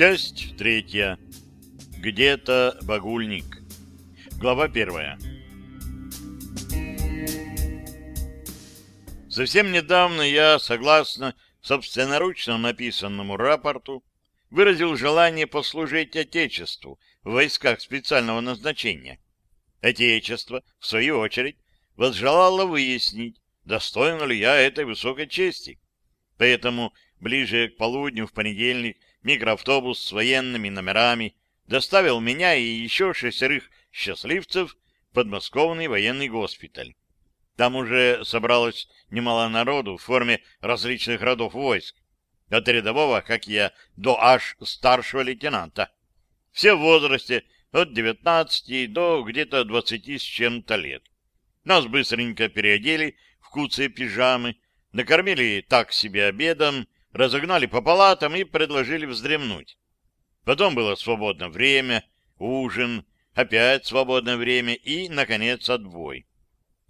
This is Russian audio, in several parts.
Часть третья. Где-то багульник. Глава первая. Совсем недавно я, согласно собственноручно написанному рапорту, выразил желание послужить Отечеству в войсках специального назначения. Отечество, в свою очередь, возжелало выяснить, достоин ли я этой высокой чести. Поэтому ближе к полудню в понедельник микроавтобус с военными номерами доставил меня и еще шестерых счастливцев в подмосковный военный госпиталь. Там уже собралось немало народу в форме различных родов войск, от рядового, как я, до аж старшего лейтенанта. Все в возрасте от 19 до где-то 20 с чем-то лет. Нас быстренько переодели в куцые пижамы, накормили так себе обедом, разогнали по палатам и предложили вздремнуть. Потом было свободное время, ужин, опять свободное время и, наконец, отбой.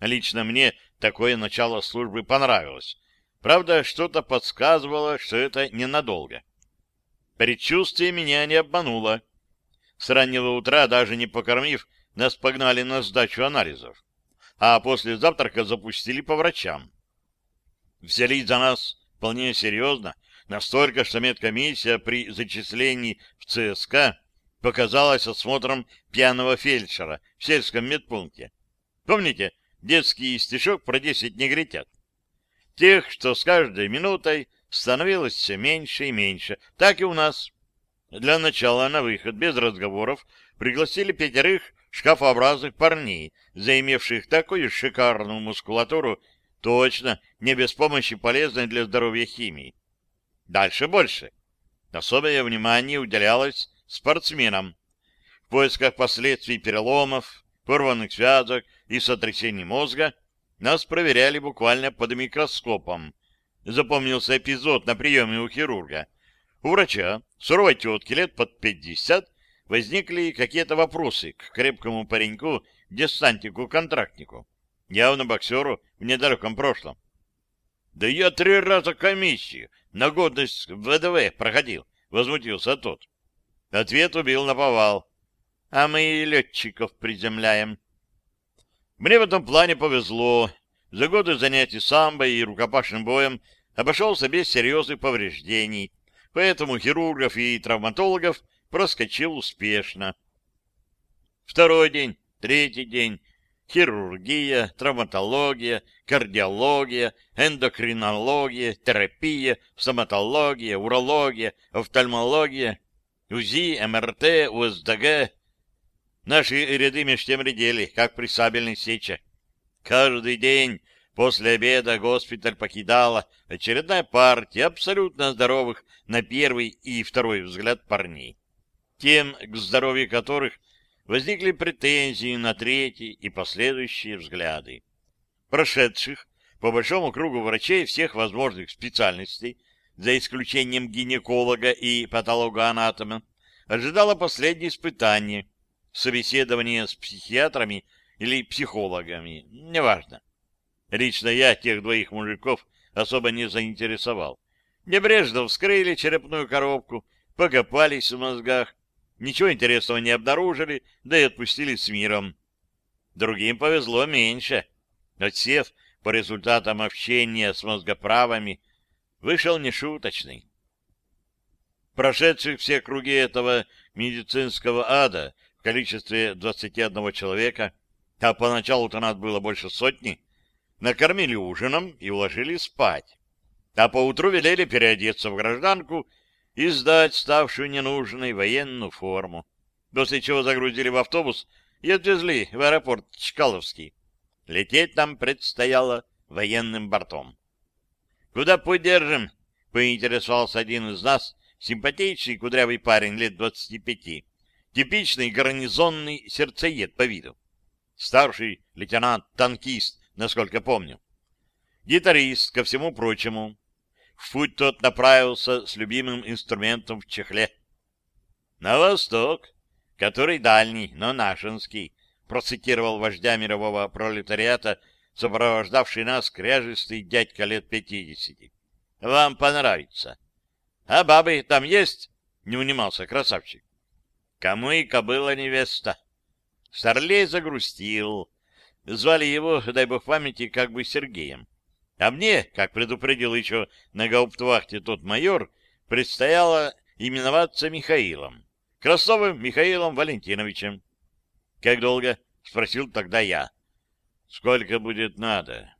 Лично мне такое начало службы понравилось. Правда, что-то подсказывало, что это ненадолго. Предчувствие меня не обмануло. С раннего утра, даже не покормив, нас погнали на сдачу анализов. А после завтрака запустили по врачам. Взялись за нас вполне серьезно, настолько, что медкомиссия при зачислении в ЦСК показалась осмотром пьяного фельдшера в сельском медпункте. Помните детский стишок про десять негритят? Тех, что с каждой минутой становилось все меньше и меньше. Так и у нас. Для начала на выход, без разговоров, пригласили пятерых шкафообразных парней, заимевших такую шикарную мускулатуру, точно не без помощи полезной для здоровья химии. Дальше больше. Особое внимание уделялось спортсменам. В поисках последствий переломов, порванных связок и сотрясений мозга нас проверяли буквально под микроскопом. Запомнился эпизод на приеме у хирурга. У врача, суровой тетки лет под пятьдесят, возникли какие-то вопросы к крепкому пареньку, десантику-контрактнику, явно боксеру в недалеком прошлом. Да я три раза комиссию на годность ВДВ проходил, возмутился тот. Ответ убил на повал. А мы летчиков приземляем. Мне в этом плане повезло. За годы занятий самбо и рукопашным боем обошелся без серьезных повреждений, поэтому хирургов и травматологов проскочил успешно. Второй день, третий день, хирургия, травматология, кардиология, эндокринология, терапия, стоматология, урология, офтальмология, УЗИ, МРТ, УСДГ, Наши ряды меж тем редели, как при сабельной сече. Каждый день после обеда госпиталь покидала очередная партия абсолютно здоровых на первый и второй взгляд парней. Тем, к здоровью которых возникли претензии на третий и последующие взгляды. Прошедших по большому кругу врачей всех возможных специальностей, за исключением гинеколога и патологоанатома, ожидало последнее испытание — собеседование с психиатрами или психологами, неважно. Лично я тех двоих мужиков особо не заинтересовал. Небрежно вскрыли черепную коробку, покопались в мозгах, ничего интересного не обнаружили, да и отпустили с миром. Другим повезло меньше. Отсев по результатам общения с мозгоправами вышел нешуточный. Прошедших все круги этого медицинского ада в количестве 21 человека, а поначалу-то нас было больше сотни, накормили ужином и уложили спать. А поутру велели переодеться в гражданку и сдать ставшую ненужной военную форму, после чего загрузили в автобус и отвезли в аэропорт Чкаловский. Лететь нам предстояло военным бортом. — Куда подержим? — поинтересовался один из нас, симпатичный кудрявый парень лет двадцати пяти. Типичный гарнизонный сердцеед по виду. Старший лейтенант-танкист, насколько помню. Гитарист, ко всему прочему. В путь тот направился с любимым инструментом в чехле. «На восток, который дальний, но нашинский», процитировал вождя мирового пролетариата, сопровождавший нас кряжистый дядька лет пятидесяти. «Вам понравится». «А бабы там есть?» Не унимался красавчик. Кому и кобыла невеста. Старлей загрустил. Звали его, дай бог памяти, как бы Сергеем. А мне, как предупредил еще на гауптвахте тот майор, предстояло именоваться Михаилом. Красовым Михаилом Валентиновичем. — Как долго? — спросил тогда я. — Сколько будет надо.